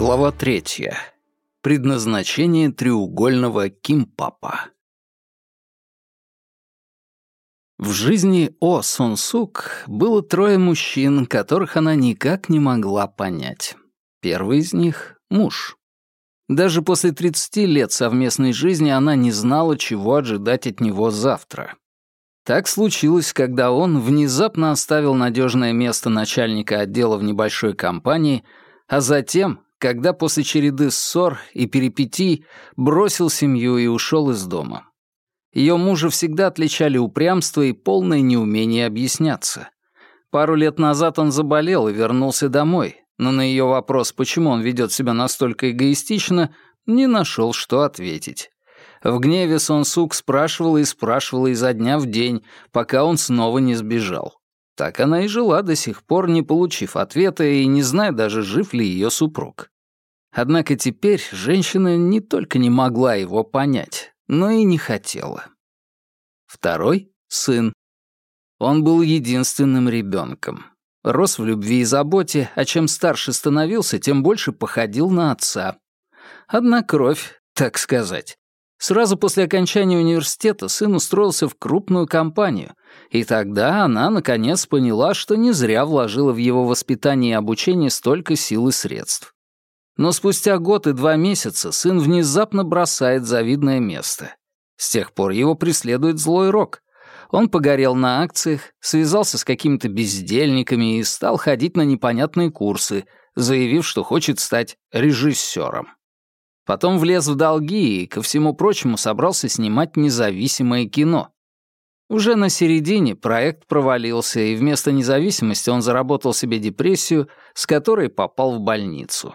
Глава третья. Предназначение треугольного кимпапа. В жизни О Сон Сук было трое мужчин, которых она никак не могла понять. Первый из них — муж. Даже после 30 лет совместной жизни она не знала, чего ожидать от него завтра. Так случилось, когда он внезапно оставил надежное место начальника отдела в небольшой компании, а затем, когда после череды ссор и перипетий бросил семью и ушел из дома. Ее мужа всегда отличали упрямство и полное неумение объясняться. Пару лет назад он заболел и вернулся домой, но на ее вопрос, почему он ведет себя настолько эгоистично, не нашел, что ответить. В гневе Сон Сук спрашивала и спрашивала изо дня в день, пока он снова не сбежал. Так она и жила до сих пор, не получив ответа и не зная даже, жив ли ее супруг. Однако теперь женщина не только не могла его понять, но и не хотела. Второй — сын. Он был единственным ребенком. Рос в любви и заботе, а чем старше становился, тем больше походил на отца. Одна кровь, так сказать. Сразу после окончания университета сын устроился в крупную компанию, и тогда она, наконец, поняла, что не зря вложила в его воспитание и обучение столько сил и средств. Но спустя год и два месяца сын внезапно бросает завидное место. С тех пор его преследует злой рок. Он погорел на акциях, связался с какими-то бездельниками и стал ходить на непонятные курсы, заявив, что хочет стать режиссером. Потом влез в долги и, ко всему прочему, собрался снимать независимое кино. Уже на середине проект провалился, и вместо независимости он заработал себе депрессию, с которой попал в больницу.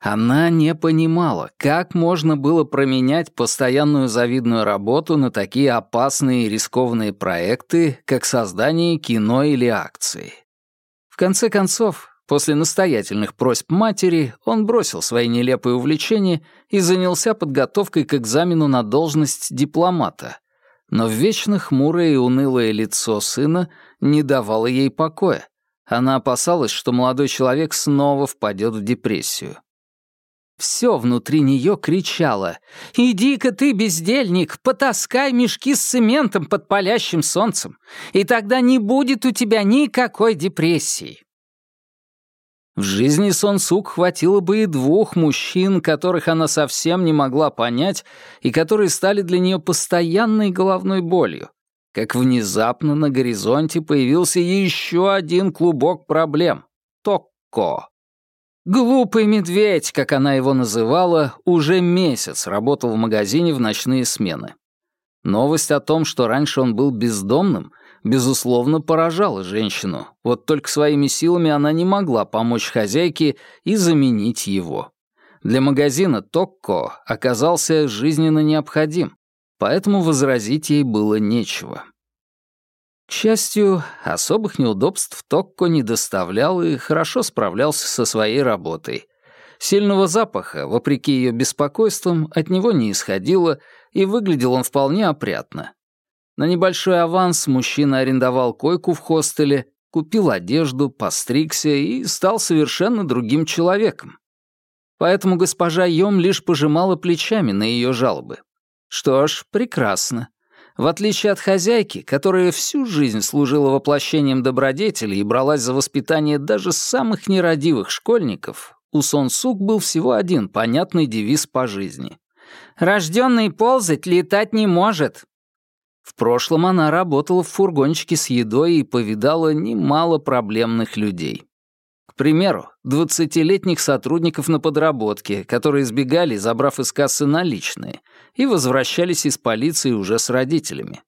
Она не понимала, как можно было променять постоянную завидную работу на такие опасные и рискованные проекты, как создание кино или акции. В конце концов, После настоятельных просьб матери он бросил свои нелепые увлечения и занялся подготовкой к экзамену на должность дипломата. Но вечно хмурое и унылое лицо сына не давало ей покоя. Она опасалась, что молодой человек снова впадет в депрессию. Все внутри нее кричало «Иди-ка ты, бездельник, потаскай мешки с цементом под палящим солнцем, и тогда не будет у тебя никакой депрессии». В жизни Сон Сук хватило бы и двух мужчин, которых она совсем не могла понять и которые стали для нее постоянной головной болью. Как внезапно на горизонте появился еще один клубок проблем — Токко. Глупый медведь, как она его называла, уже месяц работал в магазине в ночные смены. Новость о том, что раньше он был бездомным — безусловно, поражала женщину. Вот только своими силами она не могла помочь хозяйке и заменить его. Для магазина Токко оказался жизненно необходим, поэтому возразить ей было нечего. К счастью, особых неудобств Токко не доставлял и хорошо справлялся со своей работой. Сильного запаха, вопреки ее беспокойствам, от него не исходило, и выглядел он вполне опрятно. На небольшой аванс мужчина арендовал койку в хостеле, купил одежду, постригся и стал совершенно другим человеком. Поэтому госпожа Йом лишь пожимала плечами на ее жалобы. Что ж, прекрасно. В отличие от хозяйки, которая всю жизнь служила воплощением добродетели и бралась за воспитание даже самых нерадивых школьников, у Сон Сук был всего один понятный девиз по жизни. «Рожденный ползать летать не может», в прошлом она работала в фургончике с едой и повидала немало проблемных людей. К примеру, двадцатилетних сотрудников на подработке, которые сбегали, забрав из кассы наличные, и возвращались из полиции уже с родителями.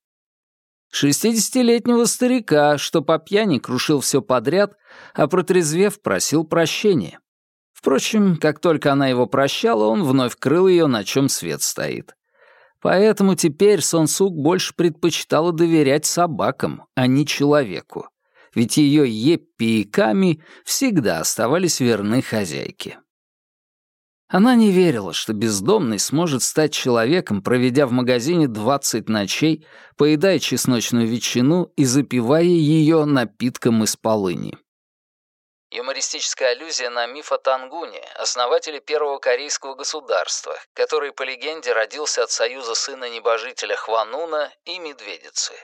Шестидесятилетнего старика, что по пьяни крушил все подряд, а протрезвев просил прощения. Впрочем, как только она его прощала, он вновь крыл ее, на чем свет стоит. Поэтому теперь Сонсук больше предпочитала доверять собакам, а не человеку. Ведь ее Еппи и Ками всегда оставались верны хозяйке. Она не верила, что бездомный сможет стать человеком, проведя в магазине 20 ночей, поедая чесночную ветчину и запивая ее напитком из полыни. Юмористическая аллюзия на миф о Тангуне, основателе первого корейского государства, который, по легенде, родился от союза сына небожителя Хвануна и медведицы.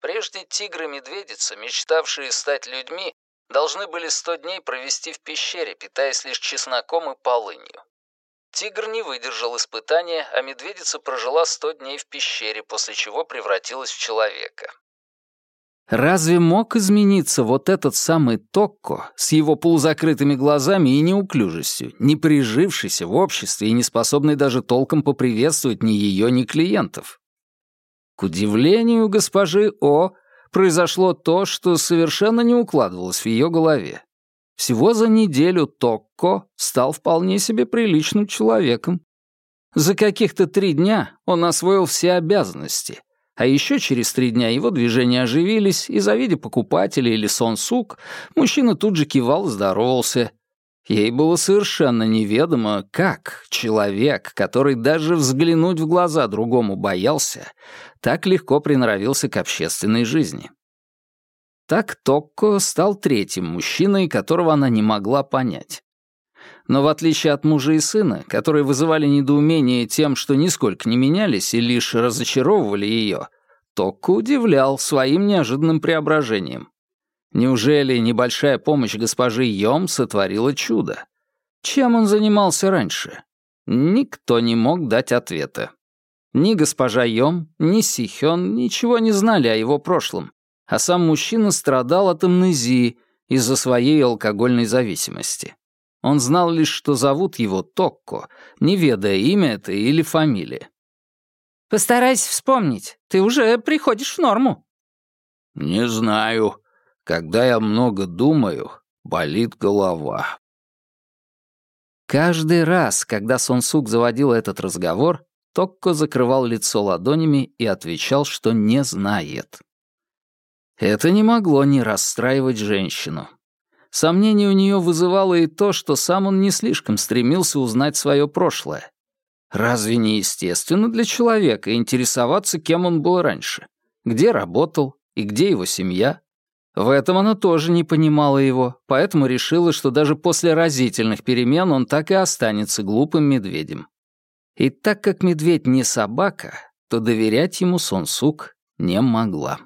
Прежде тигры-медведицы, мечтавшие стать людьми, должны были сто дней провести в пещере, питаясь лишь чесноком и полынью. Тигр не выдержал испытания, а медведица прожила сто дней в пещере, после чего превратилась в человека. Разве мог измениться вот этот самый Токко с его полузакрытыми глазами и неуклюжестью, не прижившийся в обществе и не способный даже толком поприветствовать ни ее, ни клиентов? К удивлению госпожи О, произошло то, что совершенно не укладывалось в ее голове. Всего за неделю Токко стал вполне себе приличным человеком. За каких-то три дня он освоил все обязанности, а еще через три дня его движения оживились, и, завидя покупателя или сон-сук, мужчина тут же кивал и здоровался. Ей было совершенно неведомо, как человек, который даже взглянуть в глаза другому боялся, так легко приноровился к общественной жизни. Так Токко стал третьим мужчиной, которого она не могла понять. Но в отличие от мужа и сына, которые вызывали недоумение тем, что нисколько не менялись и лишь разочаровывали ее, Токко удивлял своим неожиданным преображением. Неужели небольшая помощь госпожи Йом сотворила чудо? Чем он занимался раньше? Никто не мог дать ответа. Ни госпожа Йом, ни Сихён ничего не знали о его прошлом, а сам мужчина страдал от амнезии из-за своей алкогольной зависимости. Он знал лишь, что зовут его Токко, не ведая имя это или фамилия. «Постарайся вспомнить, ты уже приходишь в норму». «Не знаю. Когда я много думаю, болит голова». Каждый раз, когда Сонсук заводил этот разговор, Токко закрывал лицо ладонями и отвечал, что не знает. Это не могло не расстраивать женщину. Сомнение у нее вызывало и то, что сам он не слишком стремился узнать свое прошлое. Разве не естественно для человека интересоваться, кем он был раньше? Где работал и где его семья? В этом она тоже не понимала его, поэтому решила, что даже после разительных перемен он так и останется глупым медведем. И так как медведь не собака, то доверять ему Сонсук не могла.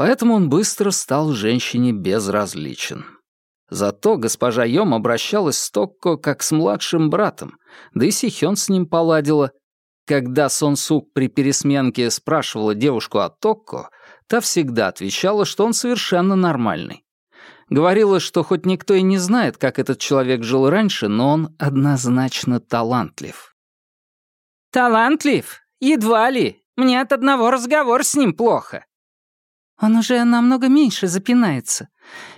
Поэтому он быстро стал женщине безразличен. Зато госпожа Йом обращалась с Токко как с младшим братом, да и Сихён с ним поладила. Когда Сон Сук при пересменке спрашивала девушку о Токко, та всегда отвечала, что он совершенно нормальный. Говорила, что хоть никто и не знает, как этот человек жил раньше, но он однозначно талантлив. «Талантлив? Едва ли. Мне от одного разговора с ним плохо», он уже намного меньше запинается.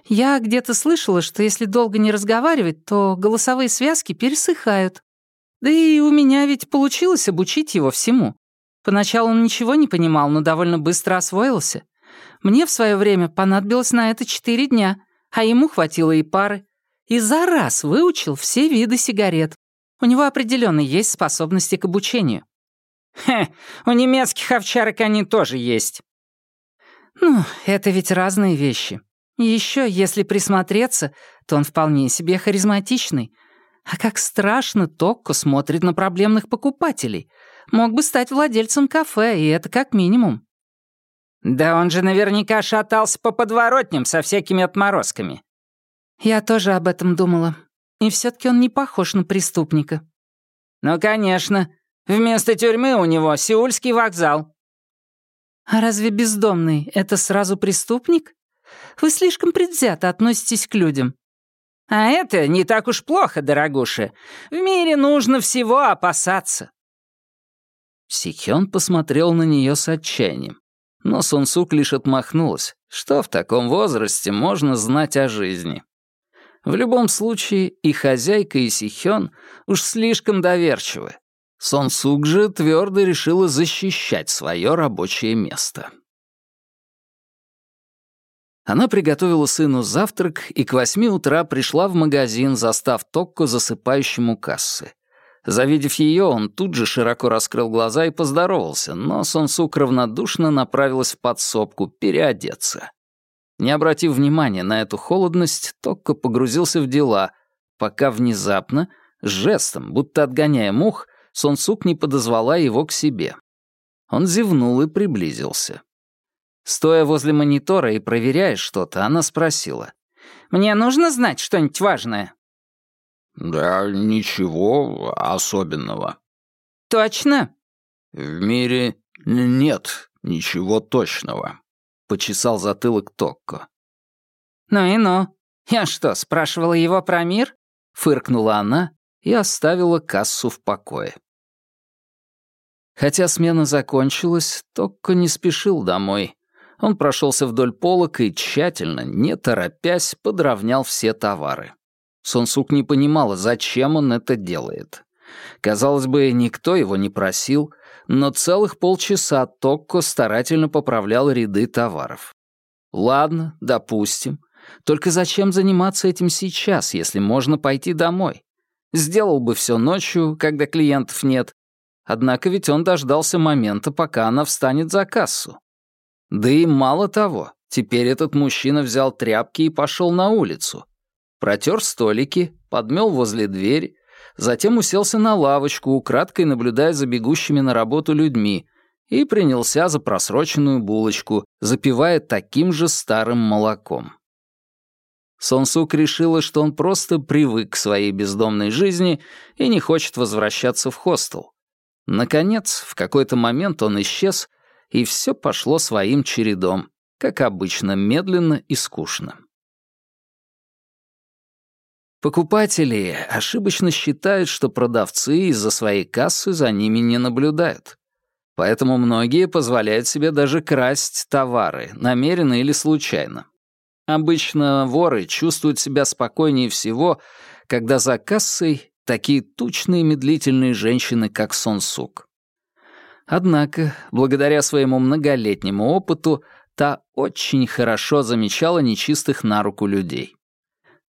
Я где-то слышала, что если долго не разговаривать, то голосовые связки пересыхают. Да и у меня ведь получилось обучить его всему. Поначалу он ничего не понимал, но довольно быстро освоился. Мне в свое время понадобилось на это четыре дня, а ему хватило и пары. И за раз выучил все виды сигарет. У него определенно есть способности к обучению. «Хе, у немецких овчарок они тоже есть», ну, это ведь разные вещи. Еще, если присмотреться, то он вполне себе харизматичный. А как страшно Токко смотрит на проблемных покупателей. Мог бы стать владельцем кафе, и это как минимум. Да он же наверняка шатался по подворотням со всякими отморозками. Я тоже об этом думала. И все таки он не похож на преступника. Ну, конечно. Вместо тюрьмы у него Сеульский вокзал. «А разве бездомный — это сразу преступник? Вы слишком предвзято относитесь к людям». «А это не так уж плохо, дорогуша. В мире нужно всего опасаться». Сихён посмотрел на нее с отчаянием. Но Сунсук лишь отмахнулась. Что в таком возрасте можно знать о жизни? В любом случае, и хозяйка, и Сихён уж слишком доверчивы. Сон Сук же твердо решила защищать свое рабочее место. Она приготовила сыну завтрак и к восьми утра пришла в магазин, застав Токко засыпающим у кассы. Завидев ее, он тут же широко раскрыл глаза и поздоровался, но Сон Сук равнодушно направилась в подсобку переодеться. Не обратив внимания на эту холодность, Токко погрузился в дела, пока внезапно, жестом, будто отгоняя мух, Сонсук не подозвала его к себе. Он зевнул и приблизился. Стоя возле монитора и проверяя что-то, она спросила. «Мне нужно знать что-нибудь важное?» «Да ничего особенного». «Точно?» «В мире нет ничего точного», — почесал затылок Токко. «Ну и ну. Я что, спрашивала его про мир?» — фыркнула она и оставила кассу в покое. Хотя смена закончилась, Токко не спешил домой. Он прошелся вдоль полок и тщательно, не торопясь, подровнял все товары. Сонсук не понимала, зачем он это делает. Казалось бы, никто его не просил, но целых полчаса Токко старательно поправлял ряды товаров. Ладно, допустим. Только зачем заниматься этим сейчас, если можно пойти домой? Сделал бы все ночью, когда клиентов нет. Однако ведь он дождался момента, пока она встанет за кассу. Да и мало того, теперь этот мужчина взял тряпки и пошел на улицу. Протер столики, подмел возле двери, затем уселся на лавочку, украдкой наблюдая за бегущими на работу людьми, и принялся за просроченную булочку, запивая таким же старым молоком. Сонсук решила, что он просто привык к своей бездомной жизни и не хочет возвращаться в хостел. Наконец, в какой-то момент он исчез, и все пошло своим чередом, как обычно, медленно и скучно. Покупатели ошибочно считают, что продавцы из-за своей кассы за ними не наблюдают. Поэтому многие позволяют себе даже красть товары, намеренно или случайно. Обычно воры чувствуют себя спокойнее всего, когда за кассой такие тучные медлительные женщины, как Сонсук. Однако, благодаря своему многолетнему опыту, та очень хорошо замечала нечистых на руку людей.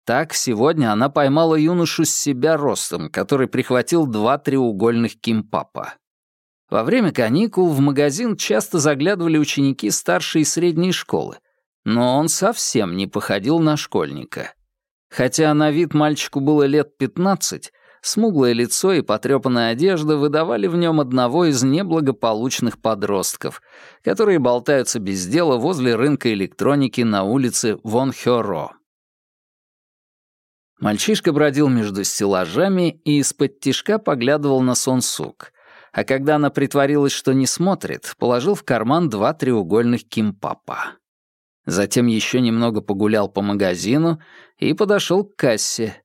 Так, сегодня она поймала юношу с себя ростом, который прихватил два треугольных кимпапа. Во время каникул в магазин часто заглядывали ученики старшей и средней школы, но он совсем не походил на школьника. Хотя на вид мальчику было лет пятнадцать, смуглое лицо и потрепанная одежда выдавали в нем одного из неблагополучных подростков, которые болтаются без дела возле рынка электроники на улице Вон Хёро. Мальчишка бродил между стеллажами и из-под тишка поглядывал на Сонсук, а когда она притворилась, что не смотрит, положил в карман два треугольных кимпапа. Затем еще немного погулял по магазину и подошел к кассе.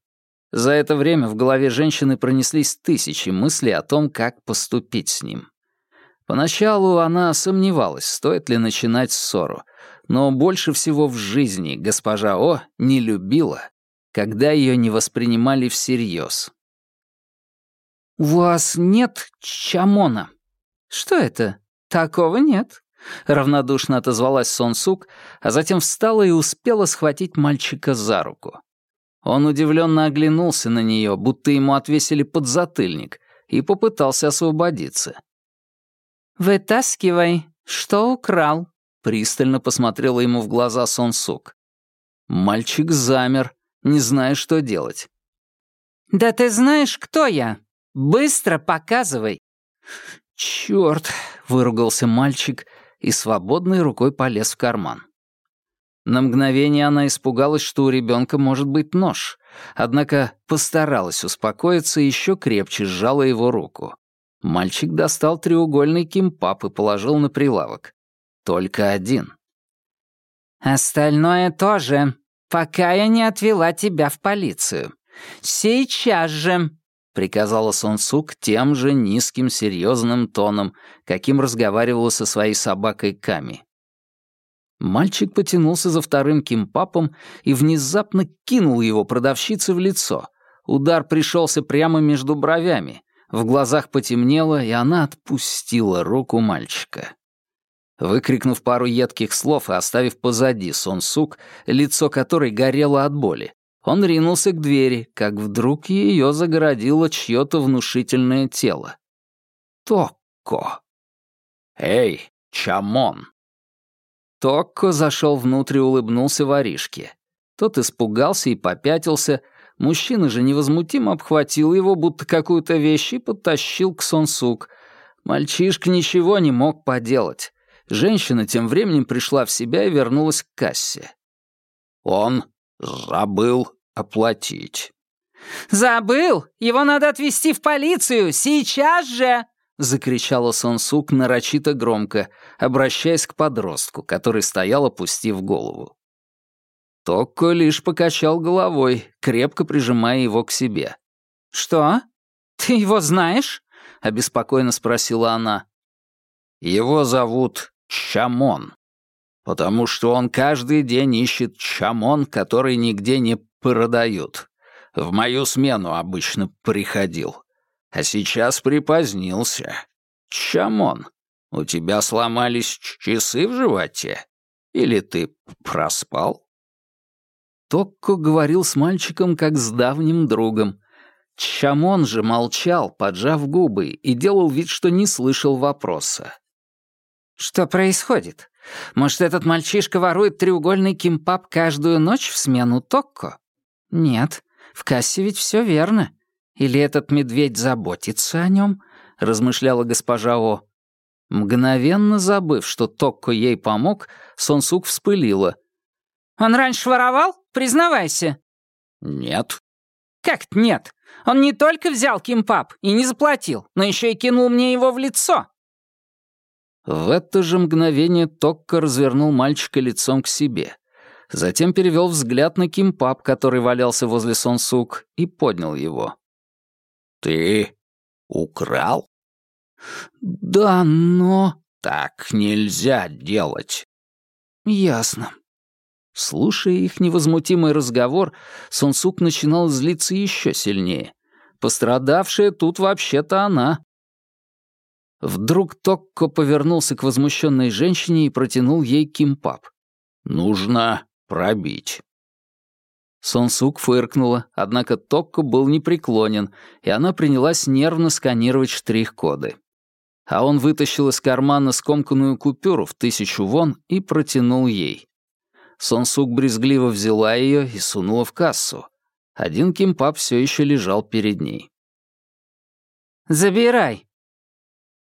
За это время в голове женщины пронеслись тысячи мыслей о том, как поступить с ним. Поначалу она сомневалась, стоит ли начинать ссору, но больше всего в жизни госпожа О не любила когда ее не воспринимали всерьез. «У вас нет чамона?» «Что это? Такого нет», — равнодушно отозвалась Сонсук, а затем встала и успела схватить мальчика за руку. Он удивленно оглянулся на нее, будто ему отвесили подзатыльник, и попытался освободиться. «Вытаскивай, что украл?» — пристально посмотрела ему в глаза Сонсук. Мальчик замер, не зная, что делать. «Да ты знаешь, кто я? Быстро показывай!» «Чёрт!» — выругался мальчик и свободной рукой полез в карман. На мгновение она испугалась, что у ребенка может быть нож, однако постаралась успокоиться и еще крепче сжала его руку. Мальчик достал треугольный кимпап и положил на прилавок. Только один. «Остальное тоже», пока я не отвела тебя в полицию. Сейчас же!» — приказала Сонсук тем же низким серьезным тоном, каким разговаривала со своей собакой Ками. Мальчик потянулся за вторым кимпапом и внезапно кинул его продавщице в лицо. Удар пришелся прямо между бровями. В глазах потемнело, и она отпустила руку мальчика. Выкрикнув пару едких слов и оставив позади Сонсук, лицо которой горело от боли, он ринулся к двери, как вдруг ее загородило чье-то внушительное тело. Токко. «Эй, Чамон!» Токко зашел внутрь и улыбнулся воришке. Тот испугался и попятился, мужчина же невозмутимо обхватил его, будто какую-то вещь, и подтащил к Сонсук. Мальчишка ничего не мог поделать. Женщина тем временем пришла в себя и вернулась к кассе. «Он забыл оплатить». «Забыл? Его надо отвезти в полицию! Сейчас же!» — закричала Сонсук нарочито громко, обращаясь к подростку, который стоял, опустив голову. Токко лишь покачал головой, крепко прижимая его к себе. «Что? Ты его знаешь?» — обеспокоенно спросила она. «Его зовут Чамон, потому что он каждый день ищет чамон, который нигде не продают. В мою смену обычно приходил. А сейчас припозднился. Чамон, у тебя сломались часы в животе? Или ты проспал?» Токко говорил с мальчиком как с давним другом. Чамон же молчал, поджав губы, и делал вид, что не слышал вопроса. «Что происходит? Может, этот мальчишка ворует треугольный кимпап каждую ночь в смену Токко? Нет, в кассе ведь все верно. Или этот медведь заботится о нем?» — размышляла госпожа О. Мгновенно забыв, что Токко ей помог, Сонсук вспылила. «Он раньше воровал? Признавайся». «Нет». «Как нет? Он не только взял кимпап и не заплатил, но еще и кинул мне его в лицо». В это же мгновение Токко развернул мальчика лицом к себе. Затем перевел взгляд на кимпап, который валялся возле Сонсук, и поднял его. «Ты украл?» «Да, но...» «Так нельзя делать». «Ясно». Слушая их невозмутимый разговор, Сонсук начинал злиться еще сильнее. Пострадавшая тут вообще-то она. Вдруг Токко повернулся к возмущенной женщине и протянул ей кимпап. «Нужно пробить». Сонсук фыркнула, однако Токко был непреклонен, и она принялась нервно сканировать штрих-коды. А он вытащил из кармана скомканную купюру в тысячу вон и протянул ей. Сонсук брезгливо взяла ее и сунула в кассу. Один кимпап все еще лежал перед ней. «Забирай»,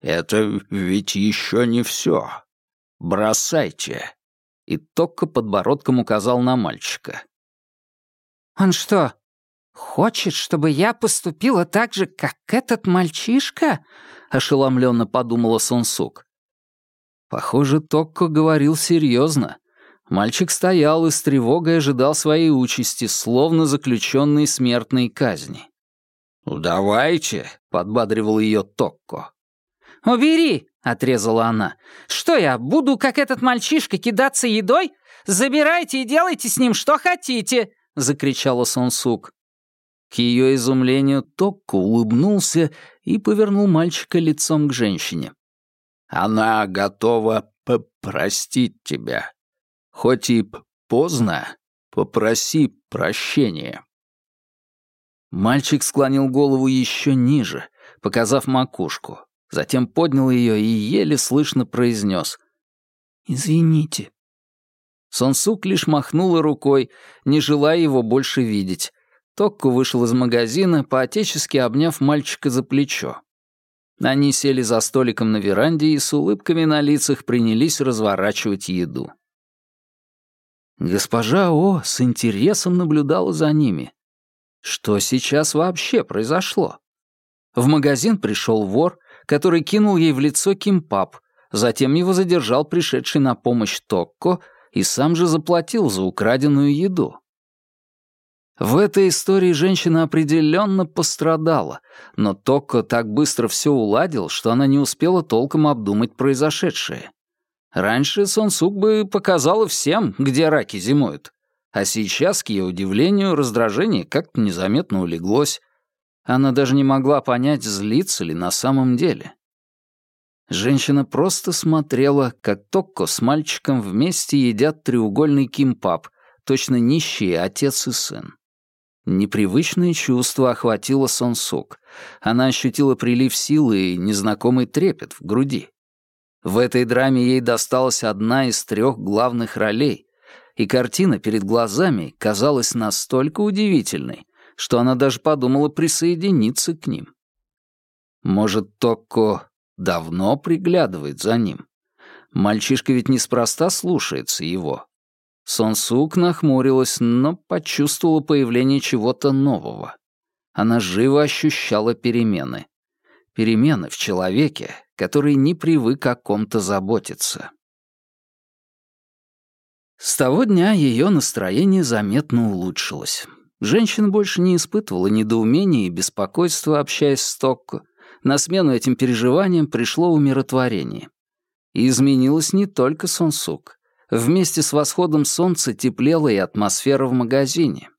«Это ведь еще не все. Бросайте!» И Токко подбородком указал на мальчика. «Он что, хочет, чтобы я поступила так же, как этот мальчишка?» — ошеломленно подумала Сонсук. Похоже, Токко говорил серьезно. Мальчик стоял и с тревогой ожидал своей участи, словно заключенный смертной казни. «Ну, давайте», — подбадривал ее Токко. «Убери!» — отрезала она. «Что я, буду, как этот мальчишка, кидаться едой? Забирайте и делайте с ним что хотите!» — закричала Сонсук. К ее изумлению Токко улыбнулся и повернул мальчика лицом к женщине. «Она готова попростить тебя. Хоть и поздно, попроси прощения». Мальчик склонил голову еще ниже, показав макушку затем поднял ее и еле слышно произнес «Извините». Сонсук лишь махнула рукой, не желая его больше видеть. Токко вышел из магазина, поотечески обняв мальчика за плечо. Они сели за столиком на веранде и с улыбками на лицах принялись разворачивать еду. Госпожа О с интересом наблюдала за ними. Что сейчас вообще произошло? В магазин пришел вор, который кинул ей в лицо кимпап, затем его задержал пришедший на помощь Токко и сам же заплатил за украденную еду. В этой истории женщина определенно пострадала, но Токко так быстро все уладил, что она не успела толком обдумать произошедшее. Раньше Сонсук бы показала всем, где раки зимуют, а сейчас, к ее удивлению, раздражение как-то незаметно улеглось, она даже не могла понять, злится ли на самом деле. Женщина просто смотрела, как Токко с мальчиком вместе едят треугольный кимпап, точно нищие отец и сын. Непривычное чувство охватило Сонсук. Она ощутила прилив силы и незнакомый трепет в груди. В этой драме ей досталась одна из трех главных ролей, и картина перед глазами казалась настолько удивительной, что она даже подумала присоединиться к ним. Может, Токко давно приглядывает за ним? Мальчишка ведь неспроста слушается его. Сонсук нахмурилась, но почувствовала появление чего-то нового. Она живо ощущала перемены. Перемены в человеке, который не привык о ком-то заботиться. С того дня ее настроение заметно улучшилось. Женщина больше не испытывала недоумения и беспокойства, общаясь с Токко. На смену этим переживаниям пришло умиротворение. И изменилась не только Сонсук. Вместе с восходом солнца теплела и атмосфера в магазине.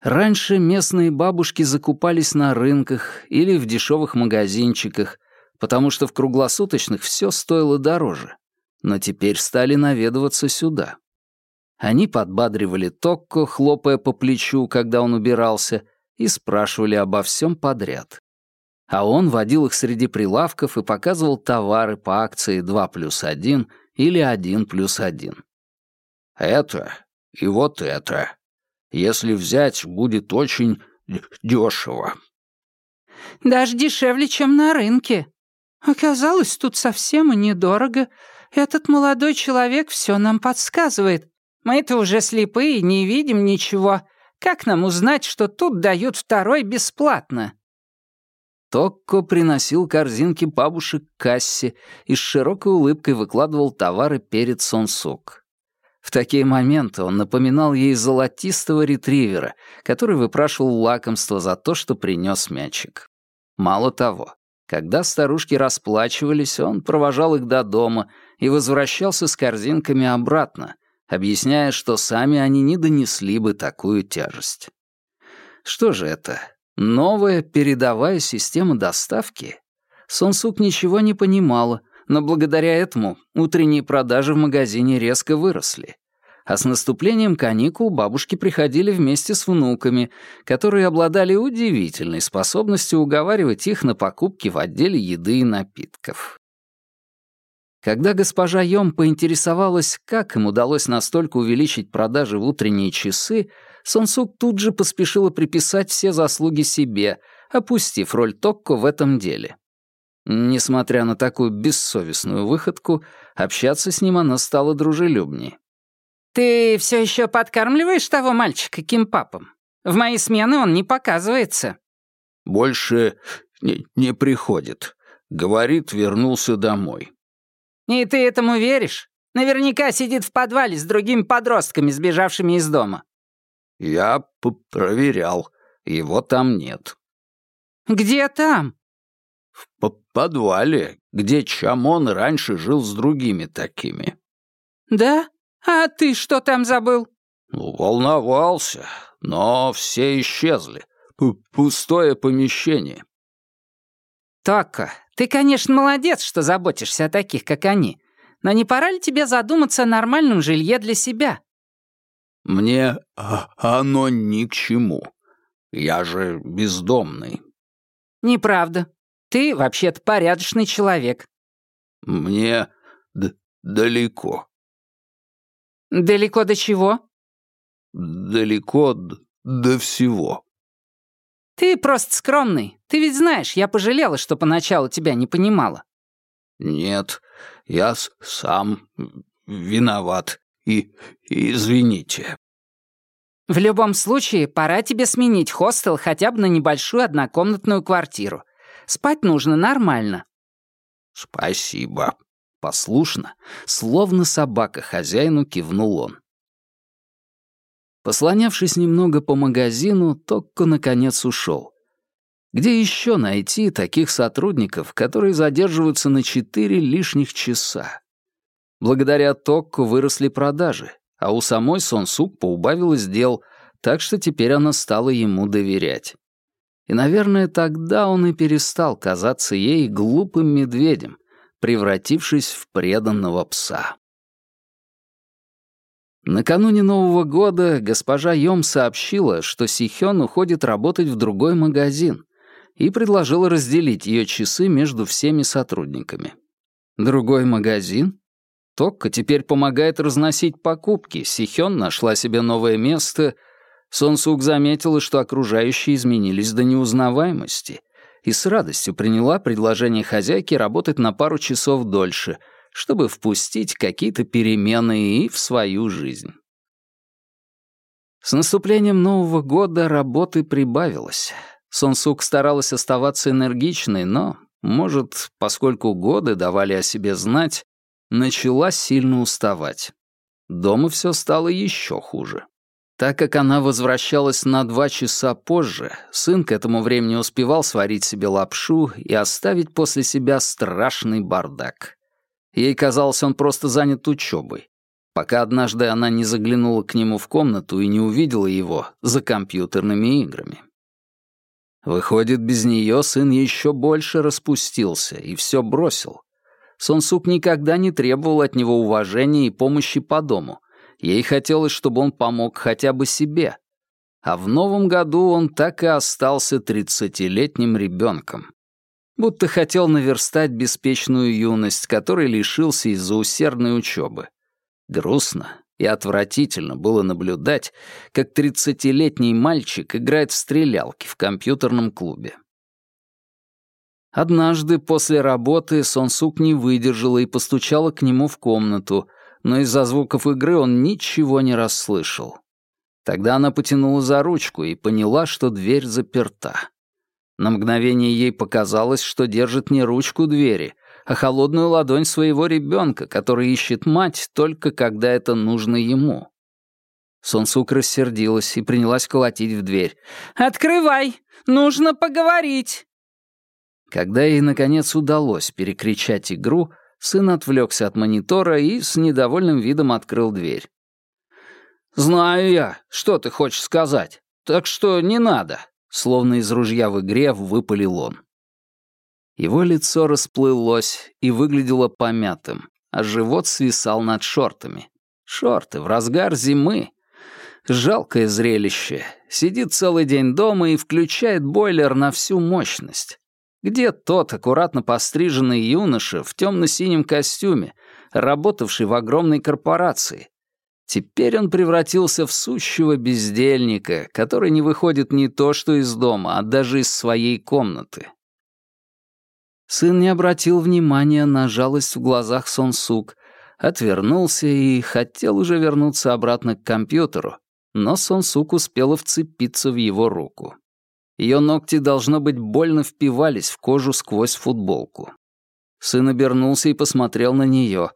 Раньше местные бабушки закупались на рынках или в дешевых магазинчиках, потому что в круглосуточных все стоило дороже. Но теперь стали наведываться сюда. Они подбадривали Токко, хлопая по плечу, когда он убирался, и спрашивали обо всем подряд. А он водил их среди прилавков и показывал товары по акции 2 плюс 1 или 1 плюс 1. «Это и вот это», если взять, будет очень дешево. Даже дешевле, чем на рынке. Оказалось, тут совсем и недорого. Этот молодой человек все нам подсказывает. Мы-то уже слепые, не видим ничего. Как нам узнать, что тут дают второй бесплатно?» Токко приносил корзинки бабушек к кассе и с широкой улыбкой выкладывал товары перед Сонсук. В такие моменты он напоминал ей золотистого ретривера, который выпрашивал лакомство за то, что принес мячик. Мало того, когда старушки расплачивались, он провожал их до дома и возвращался с корзинками обратно, объясняя, что сами они не донесли бы такую тяжесть. Что же это? Новая передовая система доставки? Сонсук ничего не понимала — но благодаря этому утренние продажи в магазине резко выросли. А с наступлением каникул бабушки приходили вместе с внуками, которые обладали удивительной способностью уговаривать их на покупки в отделе еды и напитков. Когда госпожа Йом поинтересовалась, как им удалось настолько увеличить продажи в утренние часы, Сонсук тут же поспешила приписать все заслуги себе, опустив роль Токко в этом деле. Несмотря на такую бессовестную выходку, общаться с ним она стала дружелюбнее. «Ты все еще подкармливаешь того мальчика кимпапом? В мои смены он не показывается». «Больше не, не приходит. Говорит, вернулся домой». «И ты этому веришь? Наверняка сидит в подвале с другими подростками, сбежавшими из дома». «Я проверял. Его там нет». «Где там?» В подвале, где Чамон раньше жил с другими такими. Да? А ты что там забыл? Ну, волновался, но все исчезли. П Пустое помещение. Тока, ты, конечно, молодец, что заботишься о таких, как они. Но не пора ли тебе задуматься о нормальном жилье для себя? Мне а, оно ни к чему. Я же бездомный. Неправда. Ты вообще-то порядочный человек». «Мне далеко». «Далеко до чего?» «Далеко до всего». «Ты просто скромный. Ты ведь знаешь, я пожалела, что поначалу тебя не понимала». «Нет, я сам виноват. И извините». «В любом случае, пора тебе сменить хостел хотя бы на небольшую однокомнатную квартиру. Спать нужно нормально». «Спасибо». Послушно, словно собака хозяину кивнул он. Послонявшись немного по магазину, Токко наконец ушел. Где еще найти таких сотрудников, которые задерживаются на четыре лишних часа? Благодаря Токко выросли продажи, а у самой Сонсук поубавилось дел, так что теперь она стала ему доверять. И, наверное, тогда он и перестал казаться ей глупым медведем, превратившись в преданного пса. Накануне Нового года госпожа Йом сообщила, что Сихён уходит работать в другой магазин и предложила разделить ее часы между всеми сотрудниками. Другой магазин? Токка теперь помогает разносить покупки, Сихён нашла себе новое место. Сонсук заметила, что окружающие изменились до неузнаваемости, и с радостью приняла предложение хозяйки работать на пару часов дольше, чтобы впустить какие-то перемены и в свою жизнь. С наступлением Нового года работы прибавилось. Сонсук старалась оставаться энергичной, но может, поскольку годы давали о себе знать, начала сильно уставать. Дома все стало еще хуже. Так как она возвращалась на два часа позже, сын к этому времени успевал сварить себе лапшу и оставить после себя страшный бардак. Ей казалось, он просто занят учебой, пока однажды она не заглянула к нему в комнату и не увидела его за компьютерными играми. Выходит, без нее сын еще больше распустился и все бросил. Сонсук никогда не требовал от него уважения и помощи по дому. Ей хотелось, чтобы он помог хотя бы себе. А в новом году он так и остался тридцатилетним ребенком. Будто хотел наверстать беспечную юность, которой лишился из-за усердной учебы. Грустно и отвратительно было наблюдать, как тридцатилетний мальчик играет в стрелялки в компьютерном клубе. Однажды после работы Сонсук не выдержала и постучала к нему в комнату, но из-за звуков игры он ничего не расслышал. Тогда она потянула за ручку и поняла, что дверь заперта. На мгновение ей показалось, что держит не ручку двери, а холодную ладонь своего ребенка, который ищет мать только когда это нужно ему. Сонсук рассердилась и принялась колотить в дверь. «Открывай! Нужно поговорить!» Когда ей, наконец, удалось перекричать игру, сын отвлекся от монитора и с недовольным видом открыл дверь. «Знаю я, что ты хочешь сказать, так что не надо», словно из ружья в игре выпалил он. Его лицо расплылось и выглядело помятым, а живот свисал над шортами. Шорты в разгар зимы. Жалкое зрелище. Сидит целый день дома и включает бойлер на всю мощность. Где тот аккуратно постриженный юноша в темно-синем костюме, работавший в огромной корпорации? Теперь он превратился в сущего бездельника, который не выходит не то что из дома, а даже из своей комнаты. Сын не обратил внимания на жалость в глазах Сонсук, отвернулся и хотел уже вернуться обратно к компьютеру, но Сонсук успела вцепиться в его руку. Ее ногти, должно быть, больно впивались в кожу сквозь футболку. Сын обернулся и посмотрел на нее.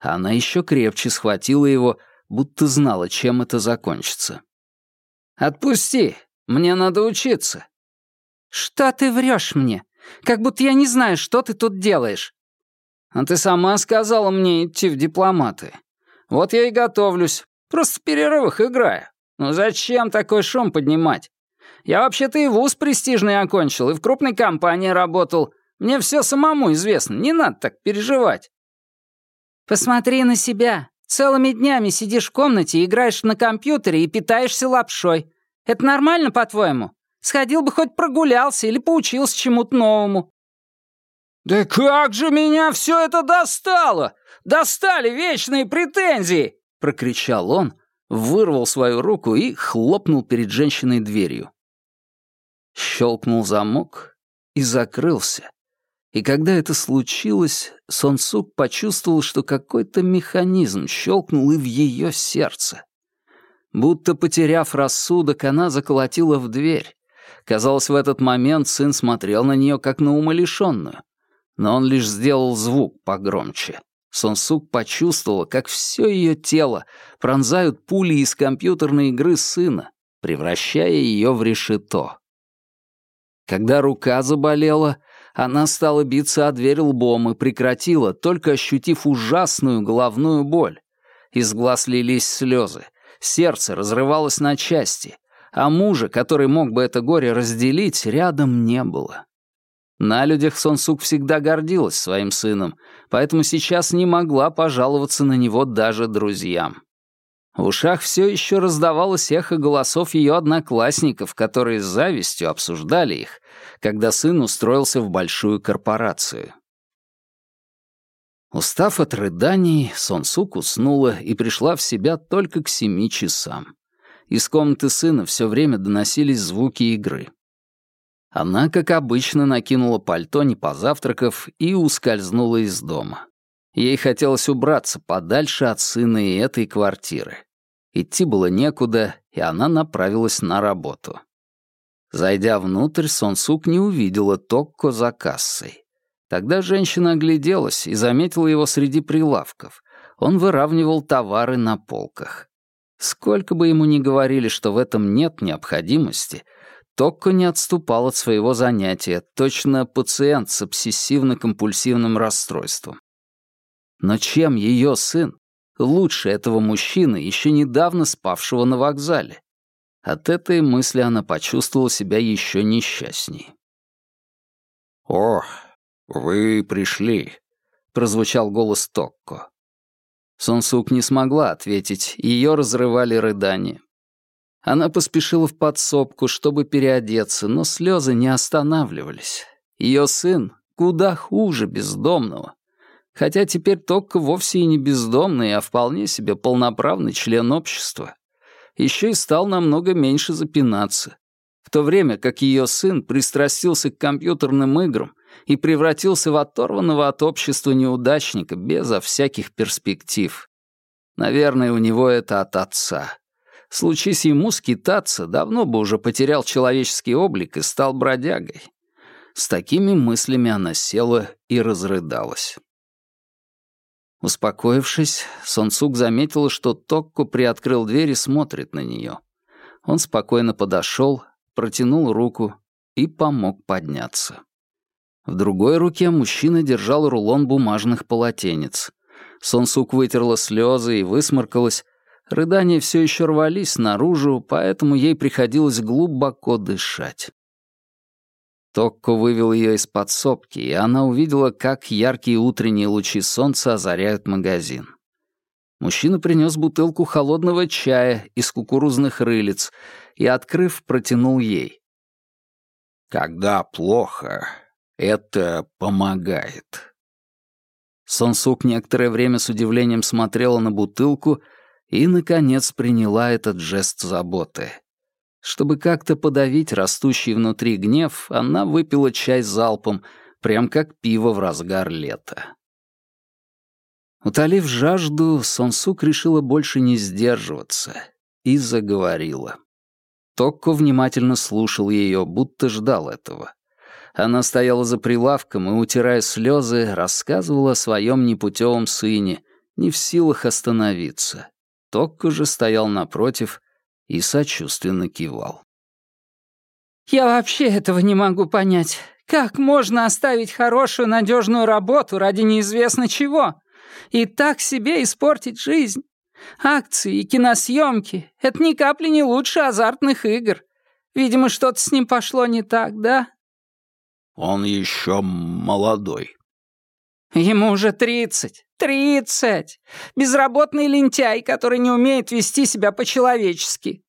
Она еще крепче схватила его, будто знала, чем это закончится. «Отпусти! Мне надо учиться!» «Что ты врешь мне? Как будто я не знаю, что ты тут делаешь». «А ты сама сказала мне идти в дипломаты. Вот я и готовлюсь. Просто в перерывах играю. Ну зачем такой шум поднимать? Я вообще-то и вуз престижный окончил, и в крупной компании работал. Мне все самому известно, не надо так переживать». «Посмотри на себя. Целыми днями сидишь в комнате, играешь на компьютере и питаешься лапшой. Это нормально, по-твоему?» Сходил бы хоть прогулялся или поучился чему-то новому». «Да как же меня все это достало! Достали вечные претензии!» — прокричал он, вырвал свою руку и хлопнул перед женщиной дверью. Щелкнул замок и закрылся. И когда это случилось, Сонсук почувствовал, что какой-то механизм щелкнул и в ее сердце. Будто потеряв рассудок, она заколотила в дверь. Казалось, в этот момент сын смотрел на нее как на умалишенную. Но он лишь сделал звук погромче. Сонсук почувствовала, как все ее тело пронзают пули из компьютерной игры сына, превращая ее в решето. Когда рука заболела, она стала биться о дверь лбом и прекратила, только ощутив ужасную головную боль. Из глаз лились слезы, сердце разрывалось на части, а мужа, который мог бы это горе разделить, рядом не было. На людях Сонсук всегда гордилась своим сыном, поэтому сейчас не могла пожаловаться на него даже друзьям. В ушах все еще раздавалось эхо голосов ее одноклассников, которые с завистью обсуждали их, когда сын устроился в большую корпорацию. Устав от рыданий, Сонсук уснула и пришла в себя только к семи часам. Из комнаты сына все время доносились звуки игры. Она, как обычно, накинула пальто, не позавтракав, и ускользнула из дома. Ей хотелось убраться подальше от сына и этой квартиры. Идти было некуда, и она направилась на работу. Зайдя внутрь, Сонсук не увидела Токко за кассой. Тогда женщина огляделась и заметила его среди прилавков. Он выравнивал товары на полках. Сколько бы ему ни говорили, что в этом нет необходимости, Токко не отступал от своего занятия, точно пациент с обсессивно-компульсивным расстройством. Но чем ее сын лучше этого мужчины, еще недавно спавшего на вокзале? От этой мысли она почувствовала себя еще несчастней. «О, вы пришли», — прозвучал голос Токко. Сонсук не смогла ответить, ее разрывали рыдания. Она поспешила в подсобку, чтобы переодеться, но слезы не останавливались. Ее сын куда хуже бездомного. Хотя теперь Токко вовсе и не бездомный, а вполне себе полноправный член общества еще и стал намного меньше запинаться, в то время как ее сын пристрастился к компьютерным играм и превратился в оторванного от общества неудачника безо всяких перспектив. Наверное, у него это от отца. Случись ему скитаться, давно бы уже потерял человеческий облик и стал бродягой. С такими мыслями она села и разрыдалась. Успокоившись, Сонсук заметила, что Токко приоткрыл дверь и смотрит на нее. Он спокойно подошел, протянул руку и помог подняться. В другой руке мужчина держал рулон бумажных полотенец. Сонсук вытерла слезы и высморкалась. Рыдания все еще рвались наружу, поэтому ей приходилось глубоко дышать. Токко вывел ее из подсобки, и она увидела, как яркие утренние лучи солнца озаряют магазин. Мужчина принес бутылку холодного чая из кукурузных рылиц и, открыв, протянул ей. «Когда плохо, это помогает». Сонсук некоторое время с удивлением смотрела на бутылку и, наконец, приняла этот жест заботы. Чтобы как-то подавить растущий внутри гнев, она выпила чай залпом, прям как пиво в разгар лета. Утолив жажду, Сонсук решила больше не сдерживаться и заговорила. Токко внимательно слушал ее, будто ждал этого. Она стояла за прилавком и, утирая слезы, рассказывала о своем непутевом сыне, не в силах остановиться. Токко же стоял напротив и сочувственно кивал. «Я вообще этого не могу понять. Как можно оставить хорошую надежную работу ради неизвестно чего? И так себе испортить жизнь? Акции и киносъемки — это ни капли не лучше азартных игр. Видимо, что-то с ним пошло не так, да?» «Он еще молодой». «Ему уже тридцать. Тридцать! Безработный лентяй, который не умеет вести себя по-человечески.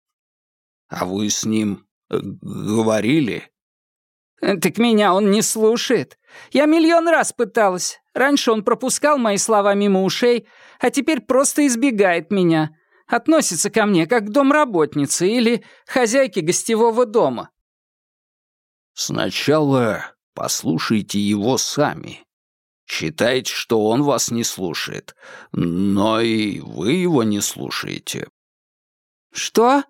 А вы с ним э, говорили? Э, так меня он не слушает. Я миллион раз пыталась. Раньше он пропускал мои слова мимо ушей, а теперь просто избегает меня. Относится ко мне как к домработнице или хозяйке гостевого дома. Сначала послушайте его сами. Считаете, что он вас не слушает, но и вы его не слушаете. Что?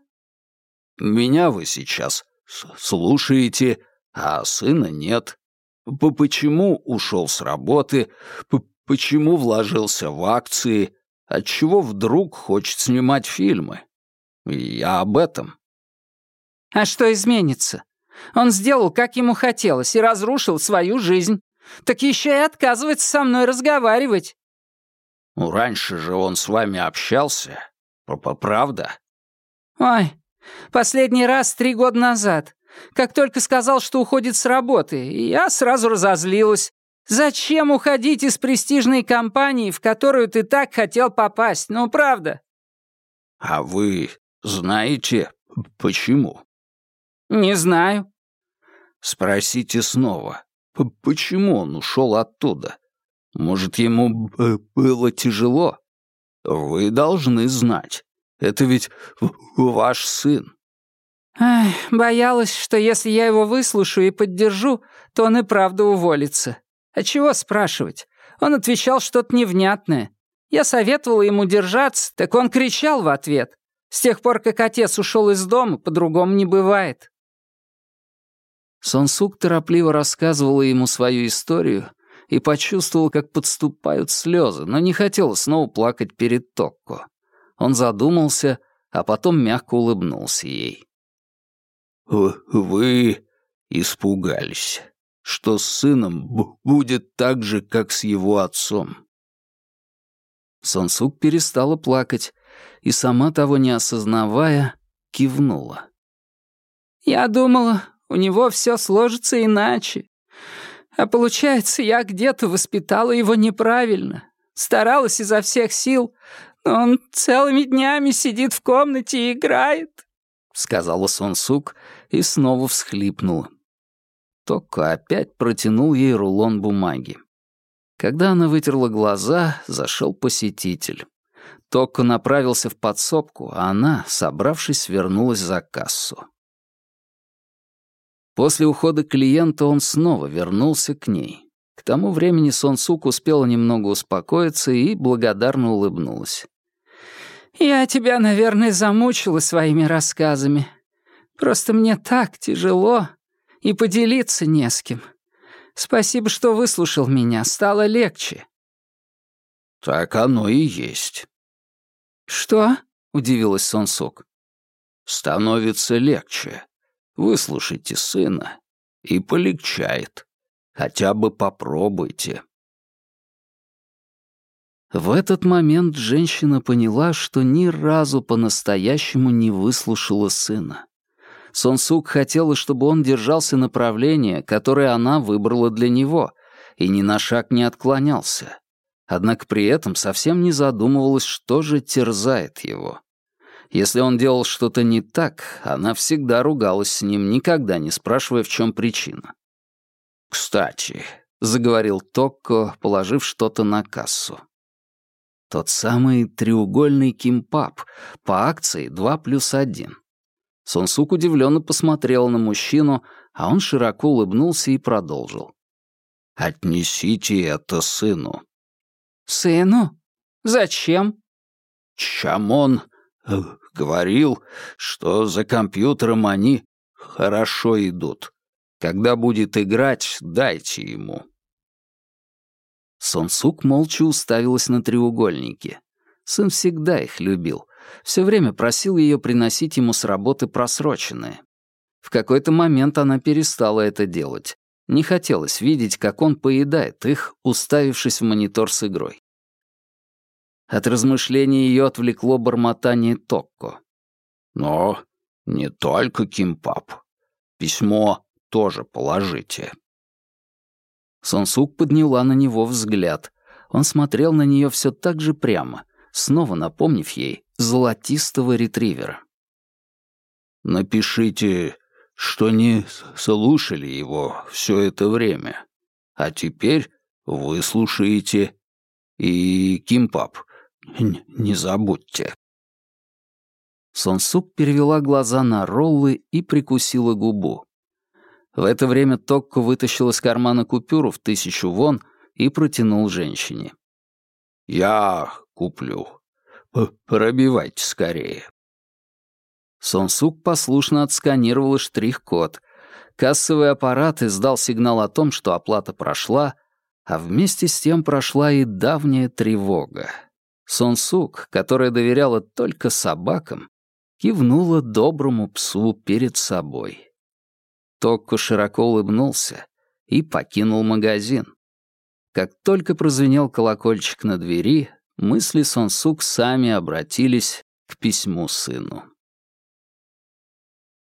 Меня вы сейчас слушаете, а сына нет. П Почему ушел с работы? П Почему вложился в акции? Отчего вдруг хочет снимать фильмы? Я об этом. А что изменится? Он сделал, как ему хотелось, и разрушил свою жизнь. Так еще и отказывается со мной разговаривать». «Ну, раньше же он с вами общался. Правда?» «Ой, последний раз три года назад. Как только сказал, что уходит с работы, я сразу разозлилась. Зачем уходить из престижной компании, в которую ты так хотел попасть? Ну, правда?» «А вы знаете, почему?» «Не знаю». «Спросите снова. Почему он ушел оттуда? Может, ему было тяжело? Вы должны знать. Это ведь ваш сын. Ай, боялась, что если я его выслушаю и поддержу, то он и правда уволится. А чего спрашивать? Он отвечал что-то невнятное. Я советовала ему держаться, так он кричал в ответ. С тех пор, как отец ушел из дома, по-другому не бывает. Сонсук торопливо рассказывала ему свою историю и почувствовал, как подступают слезы, но не хотела снова плакать перед Токко. Он задумался, а потом мягко улыбнулся ей. «Вы испугались, что с сыном будет так же, как с его отцом». Сонсук перестала плакать и, сама того не осознавая, кивнула. «Я думала, у него все сложится иначе. А получается, я где-то воспитала его неправильно. Старалась изо всех сил, но он целыми днями сидит в комнате и играет», — сказала Сонсук и снова всхлипнула. Токо опять протянул ей рулон бумаги. Когда она вытерла глаза, зашел посетитель. Токо направился в подсобку, а она, собравшись, вернулась за кассу. После ухода клиента он снова вернулся к ней. К тому времени Сонсук успела немного успокоиться и благодарно улыбнулась. «Я тебя, наверное, замучила своими рассказами. Просто мне так тяжело, и поделиться не с кем. Спасибо, что выслушал меня, стало легче». «Так оно и есть». «Что?» — удивилась Сонсук. «Становится легче. Выслушайте сына, и полегчает. Хотя бы попробуйте. В этот момент женщина поняла, что ни разу по-настоящему не выслушала сына. Сонсук хотела, чтобы он держался направления, которое она выбрала для него, и ни на шаг не отклонялся. Однако при этом совсем не задумывалась, что же терзает его. Если он делал что-то не так, она всегда ругалась с ним, никогда не спрашивая, в чем причина. «Кстати», — заговорил Токко, положив что-то на кассу. Тот самый треугольный кимпап по акции 2 плюс 1. Сонсук удивленно посмотрел на мужчину, а он широко улыбнулся и продолжил. «Отнесите это сыну». «Сыну? Зачем?» «Чамон говорил, что за компьютером они хорошо идут. Когда будет играть, дайте ему». Сонсук молча уставилась на треугольники. Сын всегда их любил. Все время просил ее приносить ему с работы просроченные. В какой-то момент она перестала это делать. Не хотелось видеть, как он поедает их, уставившись в монитор с игрой. От размышлений ее отвлекло бормотание Токко. «Но не только Кимпап. Письмо тоже положите». Сонсук подняла на него взгляд. Он смотрел на нее все так же прямо, снова напомнив ей золотистого ретривера. «Напишите, что не слушали его все это время, а теперь выслушаете. И, Кимпап, не забудьте». Сонсук перевела глаза на роллы и прикусила губу. В это время Токко вытащил из кармана купюру в тысячу вон и протянул женщине. «Я куплю. Пробивайте скорее». Сонсук послушно отсканировал штрих-код. Кассовый аппарат издал сигнал о том, что оплата прошла, а вместе с тем прошла и давняя тревога. Сонсук, которая доверяла только собакам, кивнула доброму псу перед собой. Токко широко улыбнулся и покинул магазин. Как только прозвенел колокольчик на двери, мысли Сонсук сами обратились к письму сыну.